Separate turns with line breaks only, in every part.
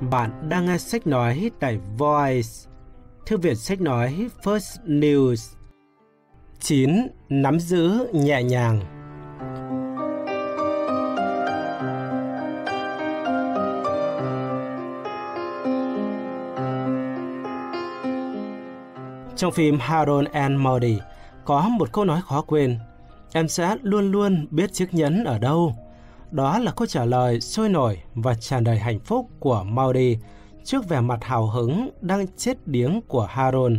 Bạn đang nghe sách nói tại Voice, thư viện sách nói First News. 9. Nắm giữ nhẹ nhàng Trong phim Harold and Maury có một câu nói khó quên. Em sẽ luôn luôn biết chiếc nhẫn ở đâu. Đó là câu trả lời sôi nổi và tràn đầy hạnh phúc của Maury trước vẻ mặt hào hứng đang chết điếng của Harold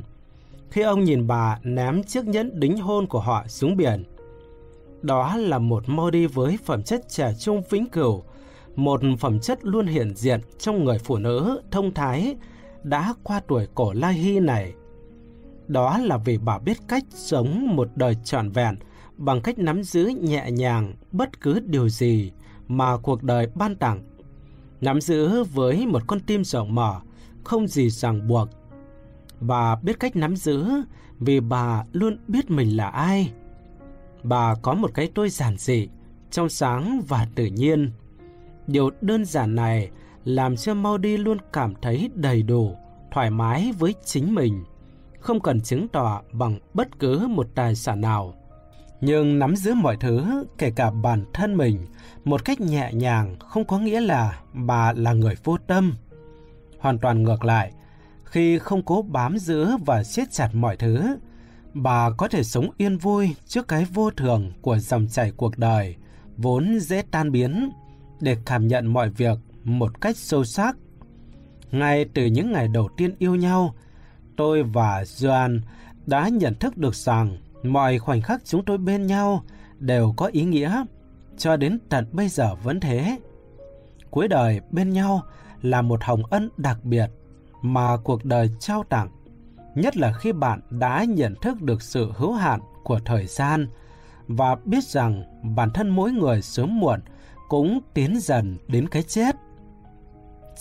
khi ông nhìn bà ném chiếc nhẫn đính hôn của họ xuống biển. Đó là một Maury với phẩm chất trẻ trung vĩnh cửu, một phẩm chất luôn hiện diện trong người phụ nữ thông thái đã qua tuổi cổ lai hy này. Đó là vì bà biết cách sống một đời trọn vẹn bằng cách nắm giữ nhẹ nhàng bất cứ điều gì mà cuộc đời ban tặng. Nắm giữ với một con tim rộng mở, không gì ràng buộc. Bà biết cách nắm giữ vì bà luôn biết mình là ai. Bà có một cái tôi giản dị, trong sáng và tự nhiên. Điều đơn giản này làm cho Maudie luôn cảm thấy đầy đủ, thoải mái với chính mình, không cần chứng tỏ bằng bất cứ một tài sản nào. Nhưng nắm giữ mọi thứ, kể cả bản thân mình, một cách nhẹ nhàng không có nghĩa là bà là người vô tâm. Hoàn toàn ngược lại, khi không cố bám giữ và siết chặt mọi thứ, bà có thể sống yên vui trước cái vô thường của dòng chảy cuộc đời, vốn dễ tan biến, để cảm nhận mọi việc một cách sâu sắc. Ngay từ những ngày đầu tiên yêu nhau, tôi và Joan đã nhận thức được rằng mọi khoảnh khắc chúng tôi bên nhau đều có ý nghĩa, cho đến tận bây giờ vẫn thế. Cuối đời bên nhau là một hồng ân đặc biệt mà cuộc đời trao tặng, nhất là khi bạn đã nhận thức được sự hữu hạn của thời gian và biết rằng bản thân mỗi người sớm muộn cũng tiến dần đến cái chết.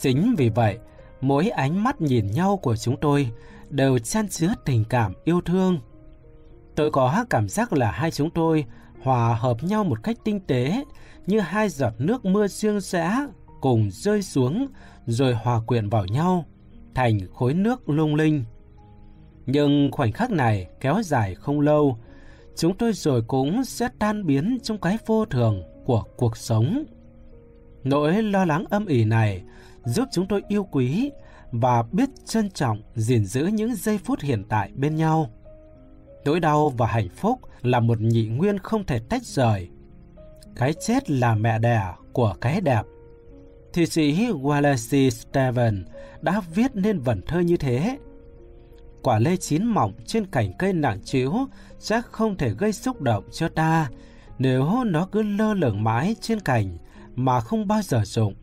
Chính vì vậy, mỗi ánh mắt nhìn nhau của chúng tôi đều chan chứa tình cảm yêu thương. Tôi có cảm giác là hai chúng tôi hòa hợp nhau một cách tinh tế như hai giọt nước mưa riêng rẽ cùng rơi xuống rồi hòa quyện vào nhau thành khối nước lung linh. Nhưng khoảnh khắc này kéo dài không lâu, chúng tôi rồi cũng sẽ tan biến trong cái vô thường của cuộc sống. Nỗi lo lắng âm ỉ này giúp chúng tôi yêu quý và biết trân trọng gìn giữ những giây phút hiện tại bên nhau. Nỗi đau và hạnh phúc là một nhị nguyên không thể tách rời. Cái chết là mẹ đẻ của cái đẹp. Thi sĩ Wallace Stevens đã viết nên vần thơ như thế. Quả lê chín mỏng trên cành cây nặng trĩu sẽ không thể gây xúc động cho ta nếu nó cứ lơ lửng mãi trên cành mà không bao giờ rụng.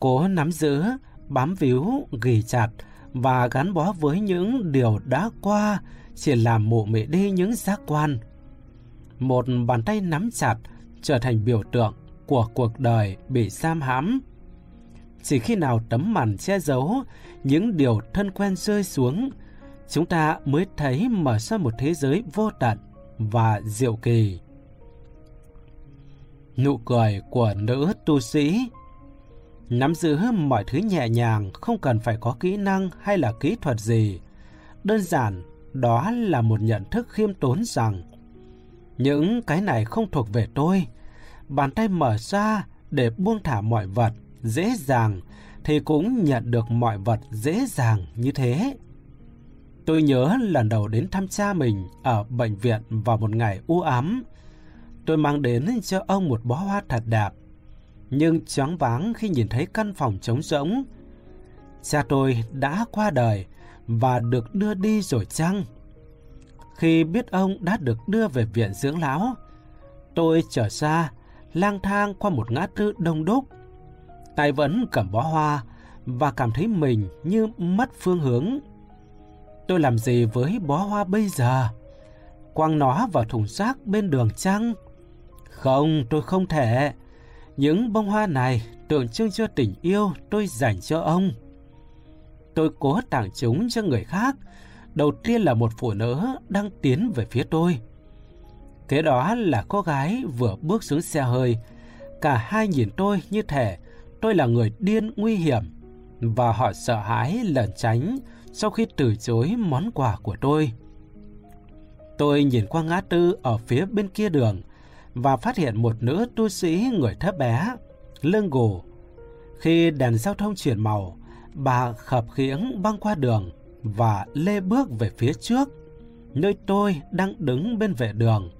Cố nắm giữ, bám víu, ghi chặt và gắn bó với những điều đã qua chỉ làm mụ mị đi những giác quan. Một bàn tay nắm chặt trở thành biểu tượng của cuộc đời bị giam hãm. Chỉ khi nào tấm màn che giấu những điều thân quen rơi xuống, chúng ta mới thấy mở ra một thế giới vô tận và diệu kỳ. Nụ cười của nữ tu sĩ Nắm giữ mọi thứ nhẹ nhàng không cần phải có kỹ năng hay là kỹ thuật gì. Đơn giản, đó là một nhận thức khiêm tốn rằng, những cái này không thuộc về tôi. Bàn tay mở ra để buông thả mọi vật dễ dàng thì cũng nhận được mọi vật dễ dàng như thế. Tôi nhớ lần đầu đến thăm cha mình ở bệnh viện vào một ngày u ám. Tôi mang đến cho ông một bó hoa thật đẹp. Nhưng choáng váng khi nhìn thấy căn phòng trống rỗng. Cha tôi đã qua đời và được đưa đi rồi chăng? Khi biết ông đã được đưa về viện dưỡng lão, tôi trở ra, lang thang qua một ngã tư đông đúc. Tay vẫn cầm bó hoa và cảm thấy mình như mất phương hướng. Tôi làm gì với bó hoa bây giờ? Quăng nó vào thùng rác bên đường chăng? Không, tôi không thể. Những bông hoa này tượng trưng cho tình yêu tôi dành cho ông. Tôi cố tàng chúng cho người khác. Đầu tiên là một phụ nữ đang tiến về phía tôi. Kế đó là cô gái vừa bước xuống xe hơi. Cả hai nhìn tôi như thể tôi là người điên nguy hiểm. và họ sợ hãi lẩn tránh sau khi từ chối món quà của tôi. Tôi nhìn qua ngã tư ở phía bên kia đường và phát hiện một nữ tu sĩ người thấp bé, lưng gù. Khi đèn giao thông chuyển màu, bà khập khiễng băng qua đường và lê bước về phía trước, nơi tôi đang đứng bên vệ đường.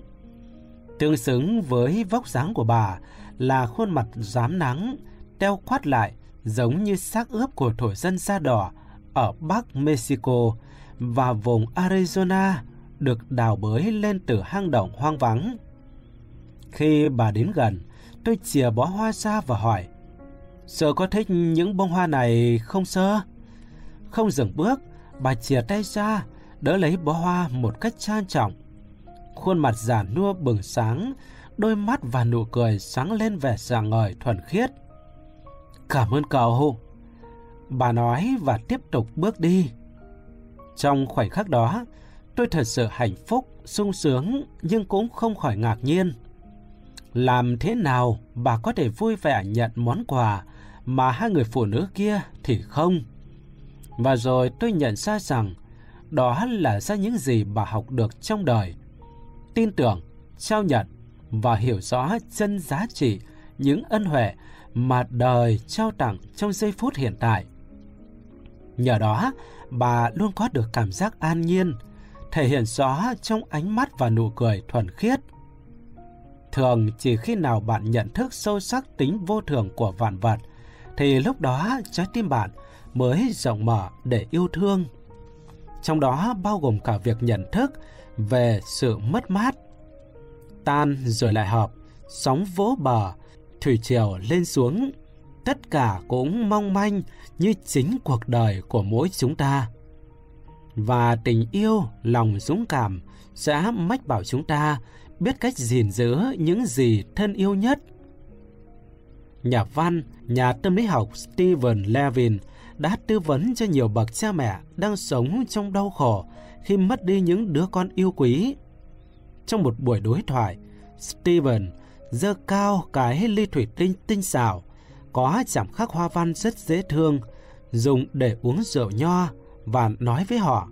Tương xứng với vóc dáng của bà là khuôn mặt rám nắng, teo quát lại giống như xác ướp của thổ dân da đỏ ở Bắc Mexico và vùng Arizona được đào bới lên từ hang động hoang vắng. Khi bà đến gần, tôi chìa bó hoa ra và hỏi, sợ có thích những bông hoa này không sơ? Không dừng bước, bà chìa tay ra, đỡ lấy bó hoa một cách trang trọng. Khuôn mặt giả nua bừng sáng, đôi mắt và nụ cười sáng lên vẻ rạng ngời thuần khiết. Cảm ơn cậu. Bà nói và tiếp tục bước đi. Trong khoảnh khắc đó, tôi thật sự hạnh phúc, sung sướng nhưng cũng không khỏi ngạc nhiên. Làm thế nào bà có thể vui vẻ nhận món quà mà hai người phụ nữ kia thì không? Và rồi tôi nhận ra rằng đó là ra những gì bà học được trong đời. Tin tưởng, trao nhận và hiểu rõ chân giá trị những ân huệ mà đời trao tặng trong giây phút hiện tại. Nhờ đó, bà luôn có được cảm giác an nhiên, thể hiện rõ trong ánh mắt và nụ cười thuần khiết. Thường chỉ khi nào bạn nhận thức sâu sắc tính vô thường của vạn vật, thì lúc đó trái tim bạn mới rộng mở để yêu thương. Trong đó bao gồm cả việc nhận thức về sự mất mát. Tan rồi lại hợp, sóng vỗ bờ, thủy triều lên xuống, tất cả cũng mong manh như chính cuộc đời của mỗi chúng ta. Và tình yêu, lòng dũng cảm sẽ mách bảo chúng ta biết cách gìn giữ những gì thân yêu nhất. Nhà văn, nhà tâm lý học Steven Levin đã tư vấn cho nhiều bậc cha mẹ đang sống trong đau khổ khi mất đi những đứa con yêu quý. Trong một buổi đối thoại, Steven dơ cao cái ly thủy tinh tinh xảo, có chạm khắc hoa văn rất dễ thương, dùng để uống rượu nho và nói với họ.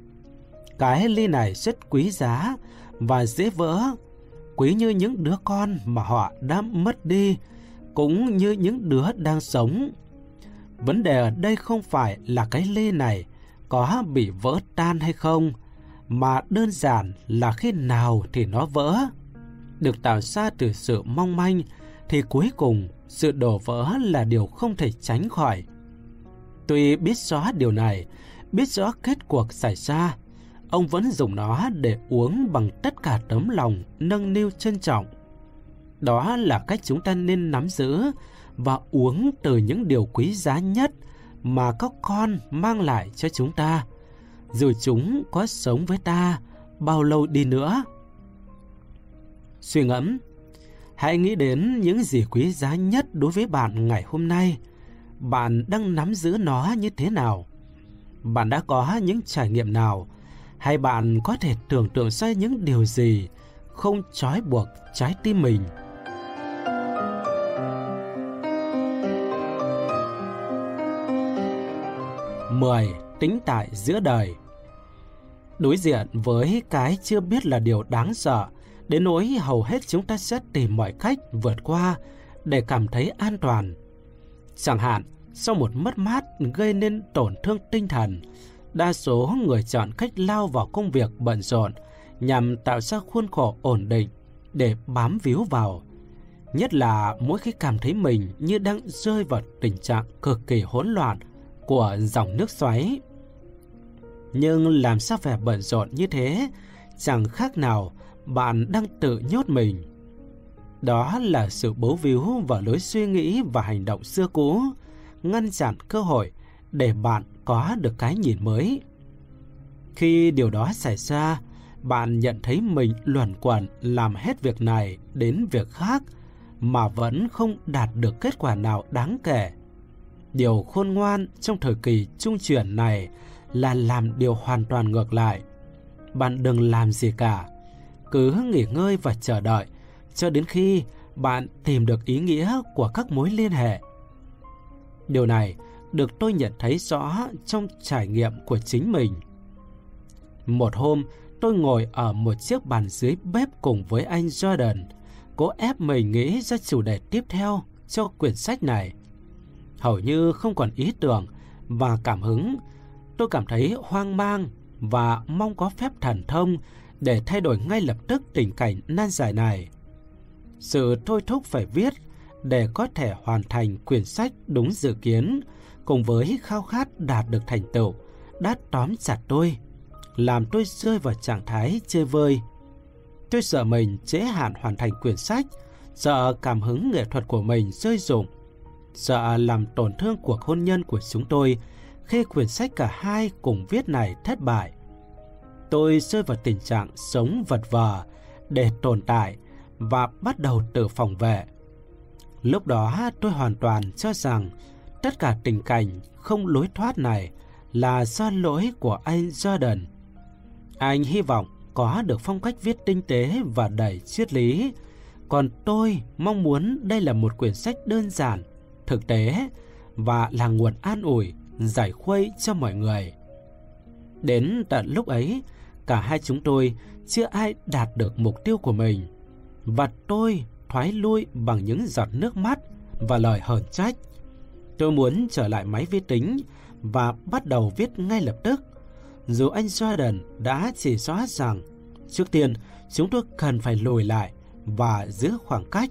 Cái ly này rất quý giá và dễ vỡ, quý như những đứa con mà họ đã mất đi, cũng như những đứa đang sống. Vấn đề ở đây không phải là cái ly này có bị vỡ tan hay không, mà đơn giản là khi nào thì nó vỡ được tạo ra từ sự mong manh thì cuối cùng sự đổ vỡ là điều không thể tránh khỏi. Tuy biết rõ điều này, biết rõ kết cuộc xảy ra, ông vẫn dùng nó để uống bằng tất cả tấm lòng nâng niu trân trọng. Đó là cách chúng ta nên nắm giữ và uống từ những điều quý giá nhất mà các con mang lại cho chúng ta, dù chúng có sống với ta bao lâu đi nữa. Suy ngẫm, hãy nghĩ đến những gì quý giá nhất đối với bạn ngày hôm nay. Bạn đang nắm giữ nó như thế nào? Bạn đã có những trải nghiệm nào? Hay bạn có thể tưởng tượng ra những điều gì không trói buộc trái tim mình? Mười Tính tại giữa đời Đối diện với cái chưa biết là điều đáng sợ Đến nỗi hầu hết chúng ta sẽ tìm mọi cách vượt qua để cảm thấy an toàn. Chẳng hạn, sau một mất mát gây nên tổn thương tinh thần, đa số người chọn cách lao vào công việc bận rộn nhằm tạo ra khuôn khổ ổn định để bám víu vào. Nhất là mỗi khi cảm thấy mình như đang rơi vào tình trạng cực kỳ hỗn loạn của dòng nước xoáy. Nhưng làm sao phải bận rộn như thế chẳng khác nào bạn đang tự nhốt mình. Đó là sự bấu víu vào lối suy nghĩ và hành động xưa cũ, ngăn chặn cơ hội để bạn có được cái nhìn mới. Khi điều đó xảy ra, bạn nhận thấy mình luẩn quẩn làm hết việc này đến việc khác mà vẫn không đạt được kết quả nào đáng kể. Điều khôn ngoan trong thời kỳ trung chuyển này là làm điều hoàn toàn ngược lại. Bạn đừng làm gì cả, cứ nghỉ ngơi và chờ đợi cho đến khi bạn tìm được ý nghĩa của các mối liên hệ. Điều này được tôi nhận thấy rõ trong trải nghiệm của chính mình. Một hôm, tôi ngồi ở một chiếc bàn dưới bếp cùng với anh Jordan, cố ép mình nghĩ ra chủ đề tiếp theo cho quyển sách này. Hầu như không còn ý tưởng và cảm hứng, tôi cảm thấy hoang mang và mong có phép thần thông để thay đổi ngay lập tức tình cảnh nan giải này. Sự thôi thúc phải viết để có thể hoàn thành quyển sách đúng dự kiến cùng với khao khát đạt được thành tựu đã tóm chặt tôi, làm tôi rơi vào trạng thái chơi vơi. Tôi sợ mình chế hạn hoàn thành quyển sách, sợ cảm hứng nghệ thuật của mình rơi rụng, sợ làm tổn thương cuộc hôn nhân của chúng tôi khi quyển sách cả hai cùng viết này thất bại. Tôi rơi vào tình trạng sống vật vờ để tồn tại và bắt đầu tự phòng vệ. Lúc đó tôi hoàn toàn cho rằng tất cả tình cảnh không lối thoát này là do lỗi của anh Jordan. Anh hy vọng có được phong cách viết tinh tế và đầy triết lý, còn tôi mong muốn đây là một quyển sách đơn giản, thực tế và là nguồn an ủi, giải khuây cho mọi người. Đến tận lúc ấy, cả hai chúng tôi chưa ai đạt được mục tiêu của mình và tôi thoái lui bằng những giọt nước mắt và lời hờn trách. Tôi muốn trở lại máy vi tính và bắt đầu viết ngay lập tức. Dù anh Jordan đã chỉ rõ rằng trước tiên chúng tôi cần phải lùi lại và giữ khoảng cách.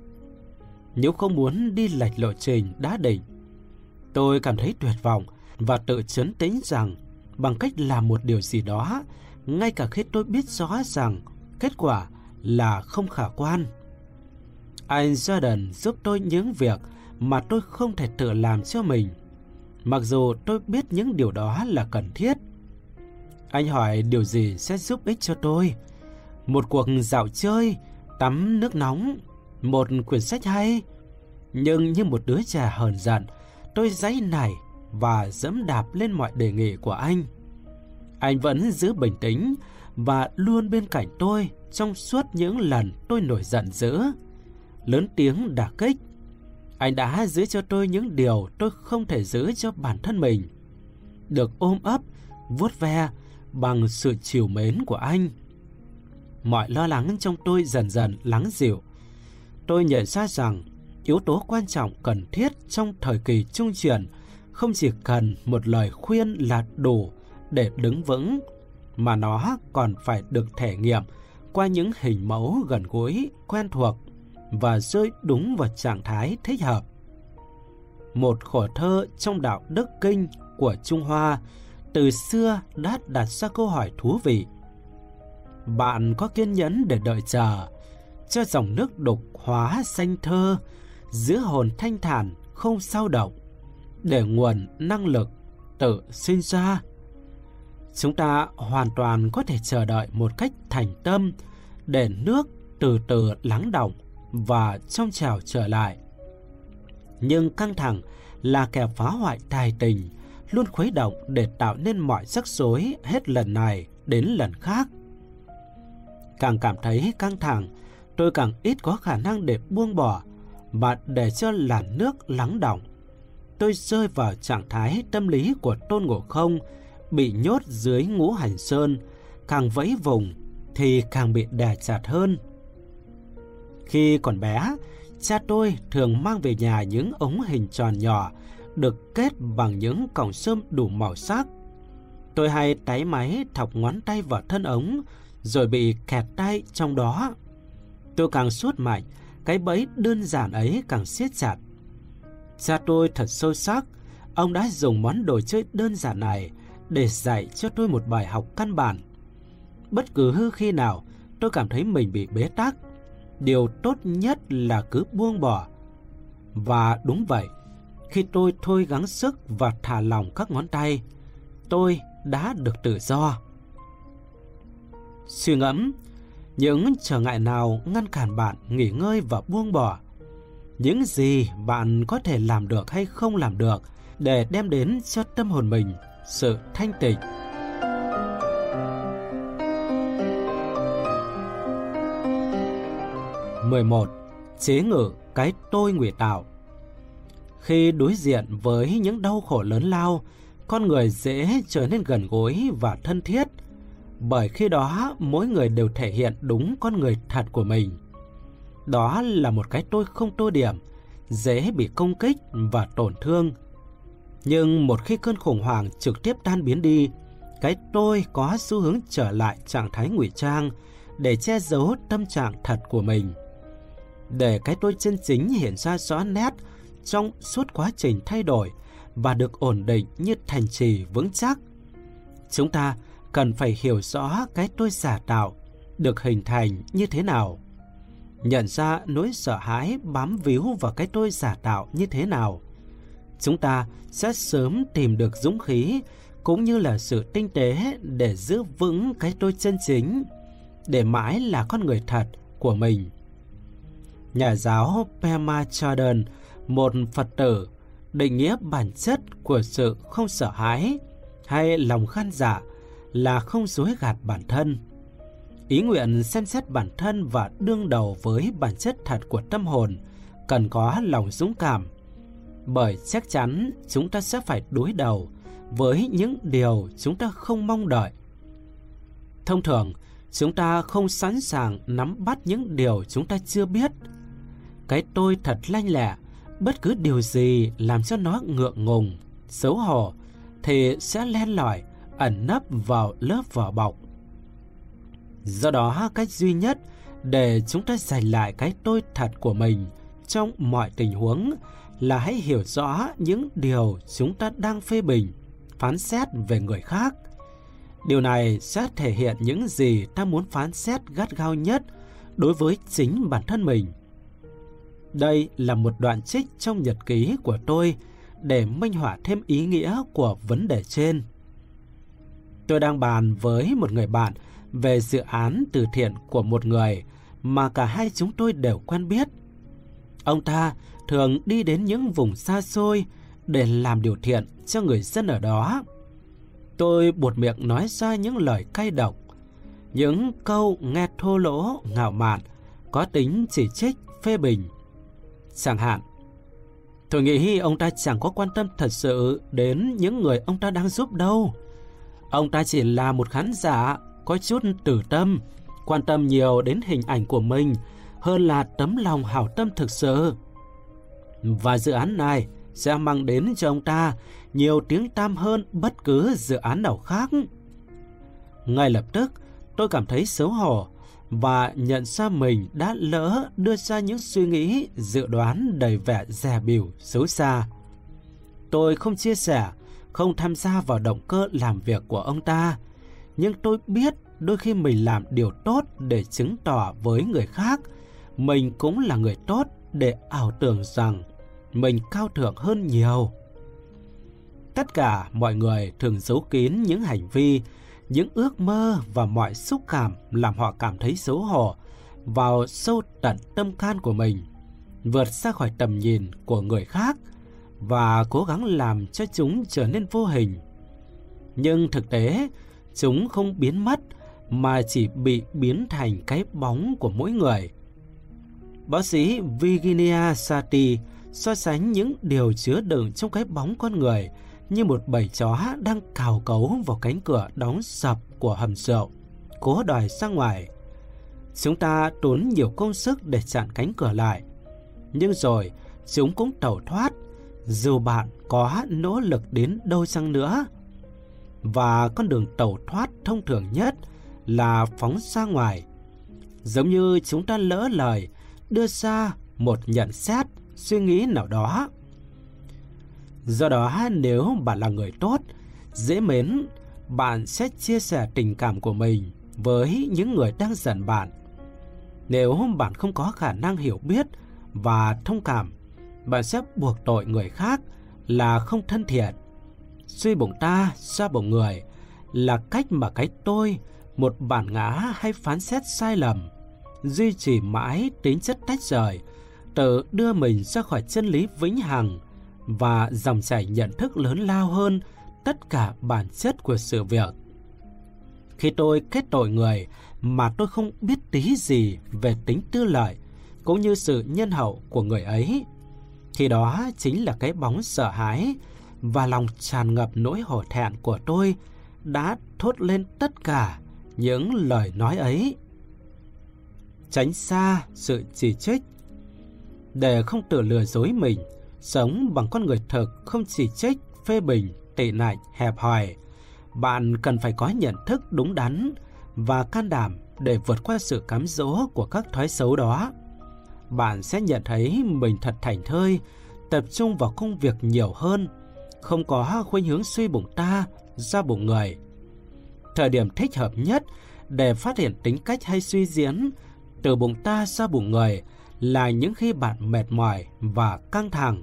Nếu không muốn đi lệch lộ trình đã định, tôi cảm thấy tuyệt vọng và tự chấn tĩnh rằng bằng cách làm một điều gì đó, ngay cả khi tôi biết rõ rằng kết quả là không khả quan. Anh Jordan giúp tôi những việc mà tôi không thể tự làm cho mình. Mặc dù tôi biết những điều đó là cần thiết. Anh hỏi điều gì sẽ giúp ích cho tôi? Một cuộc dạo chơi, tắm nước nóng, một quyển sách hay. Nhưng như một đứa trẻ hờn giận, tôi giấy nảy và dẫm đạp lên mọi đề nghị của anh. Anh vẫn giữ bình tĩnh và luôn bên cạnh tôi trong suốt những lần tôi nổi giận dữ lớn tiếng đả kích. Anh đã giữ cho tôi những điều tôi không thể giữ cho bản thân mình. Được ôm ấp, vuốt ve bằng sự chiều mến của anh. Mọi lo lắng trong tôi dần dần lắng dịu. Tôi nhận ra rằng yếu tố quan trọng cần thiết trong thời kỳ trung chuyển không chỉ cần một lời khuyên là đủ để đứng vững, mà nó còn phải được thể nghiệm qua những hình mẫu gần gũi, quen thuộc và rơi đúng vào trạng thái thích hợp. Một khổ thơ trong đạo đức kinh của Trung Hoa từ xưa đã đặt ra câu hỏi thú vị. Bạn có kiên nhẫn để đợi chờ, cho dòng nước đục hóa xanh thơ, giữa hồn thanh thản không sao động, để nguồn năng lực tự sinh ra. Chúng ta hoàn toàn có thể chờ đợi một cách thành tâm để nước từ từ lắng động và trong trào trở lại. Nhưng căng thẳng là kẻ phá hoại tài tình, luôn khuấy động để tạo nên mọi rắc rối hết lần này đến lần khác. Càng cảm thấy căng thẳng, tôi càng ít có khả năng để buông bỏ và để cho làn nước lắng đọng Tôi rơi vào trạng thái tâm lý của Tôn Ngộ Không, bị nhốt dưới ngũ hành sơn, càng vẫy vùng thì càng bị đè chặt hơn. Khi còn bé, cha tôi thường mang về nhà những ống hình tròn nhỏ được kết bằng những cọng sơm đủ màu sắc. Tôi hay táy máy thọc ngón tay vào thân ống rồi bị kẹt tay trong đó. Tôi càng suốt mạnh, cái bẫy đơn giản ấy càng siết chặt. Cha tôi thật sâu sắc, ông đã dùng món đồ chơi đơn giản này để dạy cho tôi một bài học căn bản. Bất cứ khi nào tôi cảm thấy mình bị bế tắc, điều tốt nhất là cứ buông bỏ. Và đúng vậy, khi tôi thôi gắng sức và thả lỏng các ngón tay, tôi đã được tự do. Suy ngẫm, những trở ngại nào ngăn cản bạn nghỉ ngơi và buông bỏ? Những gì bạn có thể làm được hay không làm được để đem đến cho tâm hồn mình sự thanh tịnh? 11. Chế ngự cái tôi ngụy tạo Khi đối diện với những đau khổ lớn lao, con người dễ trở nên gần gũi và thân thiết, bởi khi đó mỗi người đều thể hiện đúng con người thật của mình. Đó là một cái tôi không tô điểm, dễ bị công kích và tổn thương. Nhưng một khi cơn khủng hoảng trực tiếp tan biến đi, cái tôi có xu hướng trở lại trạng thái ngụy trang để che giấu tâm trạng thật của mình. Để cái tôi chân chính hiện ra rõ nét trong suốt quá trình thay đổi và được ổn định như thành trì vững chắc. Chúng ta cần phải hiểu rõ cái tôi giả tạo được hình thành như thế nào. Nhận ra nỗi sợ hãi bám víu vào cái tôi giả tạo như thế nào. Chúng ta sẽ sớm tìm được dũng khí cũng như là sự tinh tế để giữ vững cái tôi chân chính, để mãi là con người thật của mình. Nhà giáo Pema chodron một Phật tử, định nghĩa bản chất của sự không sợ hãi hay lòng khan dạ là không dối gạt bản thân. Ý nguyện xem xét bản thân và đương đầu với bản chất thật của tâm hồn cần có lòng dũng cảm, bởi chắc chắn chúng ta sẽ phải đối đầu với những điều chúng ta không mong đợi. Thông thường, chúng ta không sẵn sàng nắm bắt những điều chúng ta chưa biết. Cái tôi thật lanh lẹ, bất cứ điều gì làm cho nó ngượng ngùng, xấu hổ thì sẽ len lỏi, ẩn nấp vào lớp vỏ bọc. Do đó, cách duy nhất để chúng ta giành lại cái tôi thật của mình trong mọi tình huống là hãy hiểu rõ những điều chúng ta đang phê bình phán xét về người khác. Điều này sẽ thể hiện những gì ta muốn phán xét gắt gao nhất đối với chính bản thân mình. Đây là một đoạn trích trong nhật ký của tôi để minh họa thêm ý nghĩa của vấn đề trên. Tôi đang bàn với một người bạn về dự án từ thiện của một người mà cả hai chúng tôi đều quen biết. Ông ta thường đi đến những vùng xa xôi để làm điều thiện cho người dân ở đó. Tôi buột miệng nói ra những lời cay độc, những câu nghe thô lỗ, ngạo mạn, có tính chỉ trích, phê bình. Chẳng hạn, tôi nghĩ ông ta chẳng có quan tâm thật sự đến những người ông ta đang giúp đâu. Ông ta chỉ là một khán giả có chút tử tâm, quan tâm nhiều đến hình ảnh của mình hơn là tấm lòng hảo tâm thực sự. Và dự án này sẽ mang đến cho ông ta nhiều tiếng tam hơn bất cứ dự án nào khác. Ngay lập tức, tôi cảm thấy xấu hổ và nhận ra mình đã lỡ đưa ra những suy nghĩ dự đoán đầy vẻ dè bỉu xấu xa. Tôi không chia sẻ, không tham gia vào động cơ làm việc của ông ta, nhưng tôi biết đôi khi mình làm điều tốt để chứng tỏ với người khác mình cũng là người tốt để ảo tưởng rằng mình cao thượng hơn nhiều. Tất cả mọi người thường giấu kín những hành vi, những ước mơ và mọi xúc cảm làm họ cảm thấy xấu hổ vào sâu tận tâm can của mình, vượt ra khỏi tầm nhìn của người khác và cố gắng làm cho chúng trở nên vô hình. Nhưng thực tế, chúng không biến mất mà chỉ bị biến thành cái bóng của mỗi người. Bác sĩ Virginia Sati so sánh những điều chứa đựng trong cái bóng con người như một bầy chó đang cào cấu vào cánh cửa đóng sập của hầm rượu, cố đòi ra ngoài. Chúng ta tốn nhiều công sức để chặn cánh cửa lại, nhưng rồi chúng cũng tẩu thoát, dù bạn có nỗ lực đến đâu chăng nữa. Và con đường tẩu thoát thông thường nhất là phóng ra ngoài. Giống như chúng ta lỡ lời đưa ra một nhận xét suy nghĩ nào đó. Do đó nếu bạn là người tốt, dễ mến, bạn sẽ chia sẻ tình cảm của mình với những người đang giận bạn. Nếu bạn không có khả năng hiểu biết và thông cảm, bạn sẽ buộc tội người khác là không thân thiện. Suy bụng ta ra bụng người là cách mà cái tôi, một bản ngã hay phán xét sai lầm, duy trì mãi tính chất tách rời, tự đưa mình ra khỏi chân lý vĩnh hằng và dòng chảy nhận thức lớn lao hơn tất cả bản chất của sự việc. Khi tôi kết tội người mà tôi không biết tí gì về tính tư lợi cũng như sự nhân hậu của người ấy, thì đó chính là cái bóng sợ hãi và lòng tràn ngập nỗi hổ thẹn của tôi đã thốt lên tất cả những lời nói ấy. Tránh xa sự chỉ trích để không tự lừa dối mình, sống bằng con người thực không chỉ trích, phê bình, tị nạnh, hẹp hòi. Bạn cần phải có nhận thức đúng đắn và can đảm để vượt qua sự cám dỗ của các thói xấu đó. Bạn sẽ nhận thấy mình thật thành thơi, tập trung vào công việc nhiều hơn, không có khuynh hướng suy bụng ta ra bụng người. Thời điểm thích hợp nhất để phát hiện tính cách hay suy diễn từ bụng ta ra bụng người là những khi bạn mệt mỏi và căng thẳng.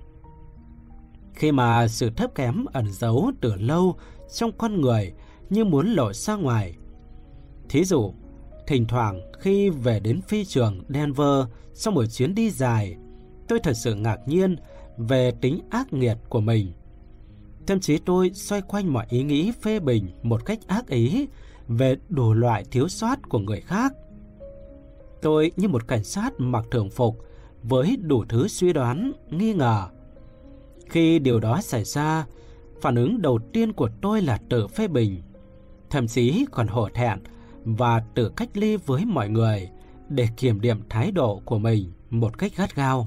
Khi mà sự thấp kém ẩn giấu từ lâu trong con người như muốn lộ ra ngoài. Thí dụ, thỉnh thoảng khi về đến phi trường Denver sau một chuyến đi dài, tôi thật sự ngạc nhiên về tính ác nghiệt của mình. Thậm chí tôi xoay quanh mọi ý nghĩ phê bình một cách ác ý về đủ loại thiếu sót của người khác. Tôi như một cảnh sát mặc thường phục với đủ thứ suy đoán, nghi ngờ. Khi điều đó xảy ra, phản ứng đầu tiên của tôi là tự phê bình, thậm chí còn hổ thẹn và tự cách ly với mọi người để kiểm điểm thái độ của mình một cách gắt gao.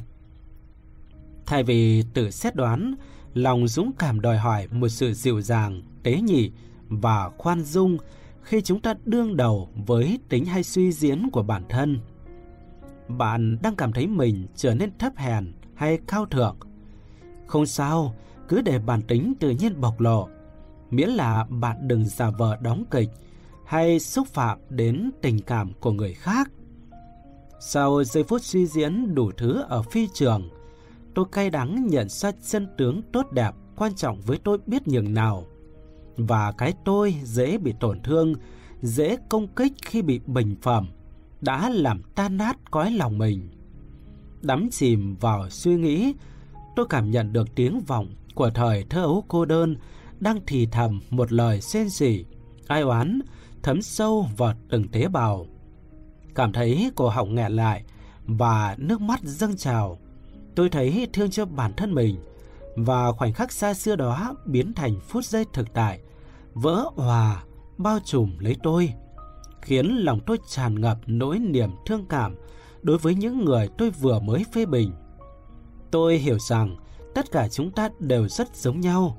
Thay vì tự xét đoán, lòng dũng cảm đòi hỏi một sự dịu dàng, tế nhị và khoan dung khi chúng ta đương đầu với tính hay suy diễn của bản thân. Bạn đang cảm thấy mình trở nên thấp hèn hay cao thượng. Không sao, cứ để bản tính tự nhiên bộc lộ. Miễn là bạn đừng giả vờ đóng kịch hay xúc phạm đến tình cảm của người khác. Sau giây phút suy diễn đủ thứ ở phi trường, tôi cay đắng nhận ra chân tướng tốt đẹp quan trọng với tôi biết nhường nào. Và cái tôi dễ bị tổn thương, dễ công kích khi bị bình phẩm, đã làm tan nát cõi lòng mình. Đắm chìm vào suy nghĩ, tôi cảm nhận được tiếng vọng của thời thơ ấu cô đơn đang thì thầm một lời xen xỉ, ai oán, thấm sâu vào từng tế bào. Cảm thấy cổ họng nghẹn lại và nước mắt dâng trào. Tôi thấy thương cho bản thân mình và khoảnh khắc xa xưa đó biến thành phút giây thực tại, vỡ hòa, bao trùm lấy tôi, khiến lòng tôi tràn ngập nỗi niềm thương cảm đối với những người tôi vừa mới phê bình. Tôi hiểu rằng tất cả chúng ta đều rất giống nhau.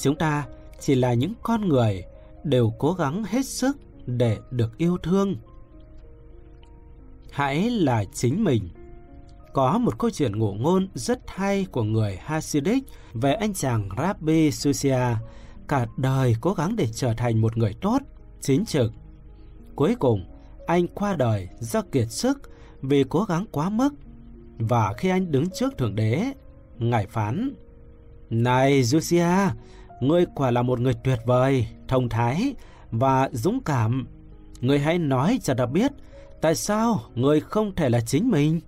Chúng ta chỉ là những con người đều cố gắng hết sức để được yêu thương. Hãy là chính mình. Có một câu chuyện ngụ ngôn rất hay của người Hasidic về anh chàng Rabbi Susia, cả đời cố gắng để trở thành một người tốt, chính trực. Cuối cùng, anh qua đời do kiệt sức vì cố gắng quá mức. Và khi anh đứng trước Thượng Đế, Ngài phán, Này Susia, ngươi quả là một người tuyệt vời, thông thái và dũng cảm. Người hãy nói cho ta biết tại sao người không thể là chính mình.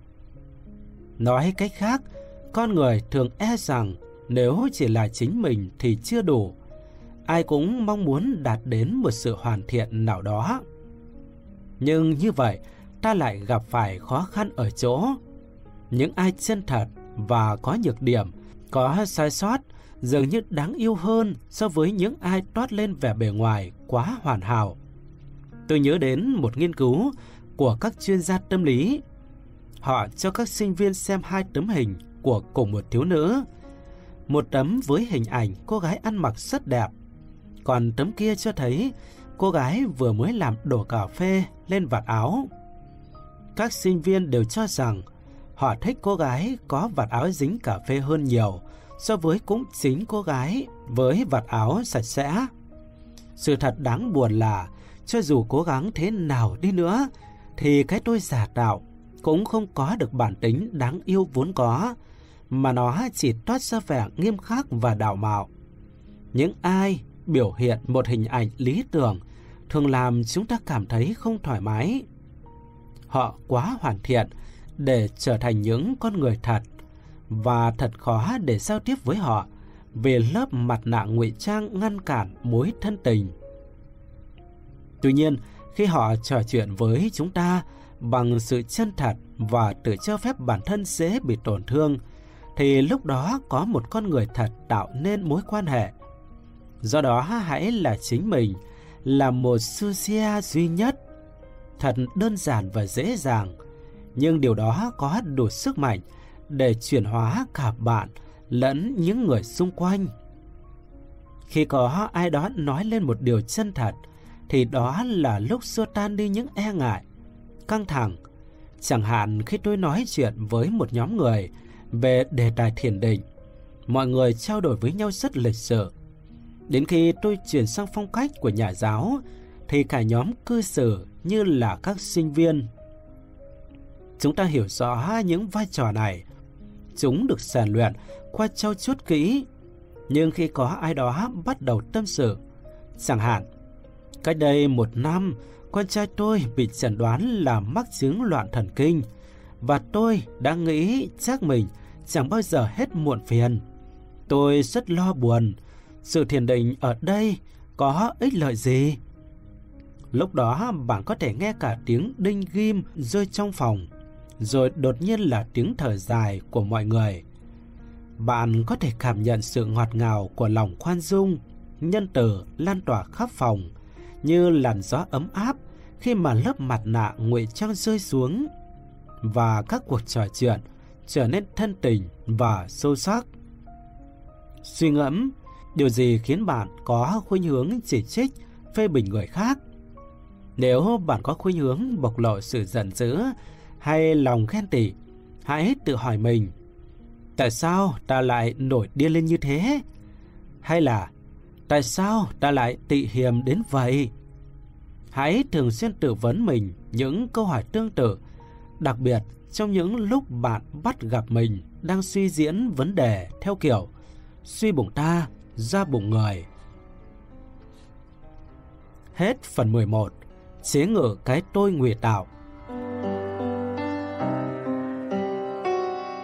Nói cách khác, con người thường e rằng nếu chỉ là chính mình thì chưa đủ. Ai cũng mong muốn đạt đến một sự hoàn thiện nào đó. Nhưng như vậy, ta lại gặp phải khó khăn ở chỗ. Những ai chân thật và có nhược điểm, có sai sót dường như đáng yêu hơn so với những ai toát lên vẻ bề ngoài quá hoàn hảo. Tôi nhớ đến một nghiên cứu của các chuyên gia tâm lý. Họ cho các sinh viên xem hai tấm hình của cùng một thiếu nữ. Một tấm với hình ảnh cô gái ăn mặc rất đẹp, còn tấm kia cho thấy cô gái vừa mới làm đổ cà phê lên vạt áo. Các sinh viên đều cho rằng họ thích cô gái có vạt áo dính cà phê hơn nhiều so với cũng chính cô gái với vạt áo sạch sẽ. Sự thật đáng buồn là, cho dù cố gắng thế nào đi nữa, thì cái tôi giả tạo cũng không có được bản tính đáng yêu vốn có, mà nó chỉ toát ra vẻ nghiêm khắc và đạo mạo. Những ai biểu hiện một hình ảnh lý tưởng thường làm chúng ta cảm thấy không thoải mái. Họ quá hoàn thiện để trở thành những con người thật và thật khó để giao tiếp với họ về lớp mặt nạ ngụy trang ngăn cản mối thân tình. Tuy nhiên, khi họ trò chuyện với chúng ta bằng sự chân thật và tự cho phép bản thân dễ bị tổn thương, thì lúc đó có một con người thật tạo nên mối quan hệ. Do đó hãy là chính mình, là một Susia duy nhất. Thật đơn giản và dễ dàng, nhưng điều đó có đủ sức mạnh để chuyển hóa cả bạn lẫn những người xung quanh. Khi có ai đó nói lên một điều chân thật, thì đó là lúc xua tan đi những e ngại, căng thẳng. Chẳng hạn khi tôi nói chuyện với một nhóm người về đề tài thiền định, mọi người trao đổi với nhau rất lịch sự. Đến khi tôi chuyển sang phong cách của nhà giáo, thì cả nhóm cư xử như là các sinh viên. Chúng ta hiểu rõ những vai trò này. Chúng được rèn luyện qua trau chuốt kỹ. Nhưng khi có ai đó bắt đầu tâm sự, chẳng hạn, cách đây một năm, con trai tôi bị chẩn đoán là mắc chứng loạn thần kinh và tôi đã nghĩ chắc mình chẳng bao giờ hết muộn phiền. Tôi rất lo buồn, sự thiền định ở đây có ích lợi gì? Lúc đó bạn có thể nghe cả tiếng đinh ghim rơi trong phòng, rồi đột nhiên là tiếng thở dài của mọi người. Bạn có thể cảm nhận sự ngọt ngào của lòng khoan dung, nhân từ lan tỏa khắp phòng, như làn gió ấm áp khi mà lớp mặt nạ ngụy trang rơi xuống và các cuộc trò chuyện trở nên thân tình và sâu sắc. Suy ngẫm, điều gì khiến bạn có khuynh hướng chỉ trích, phê bình người khác? Nếu bạn có khuynh hướng bộc lộ sự giận dữ hay lòng ghen tị, hãy tự hỏi mình, tại sao ta lại nổi điên lên như thế? Hay là tại sao ta lại tị hiềm đến vậy? Hãy thường xuyên tự vấn mình những câu hỏi tương tự, đặc biệt trong những lúc bạn bắt gặp mình đang suy diễn vấn đề theo kiểu suy bụng ta, ra bụng người. Hết phần 11. Chế ngự cái tôi nguy tạo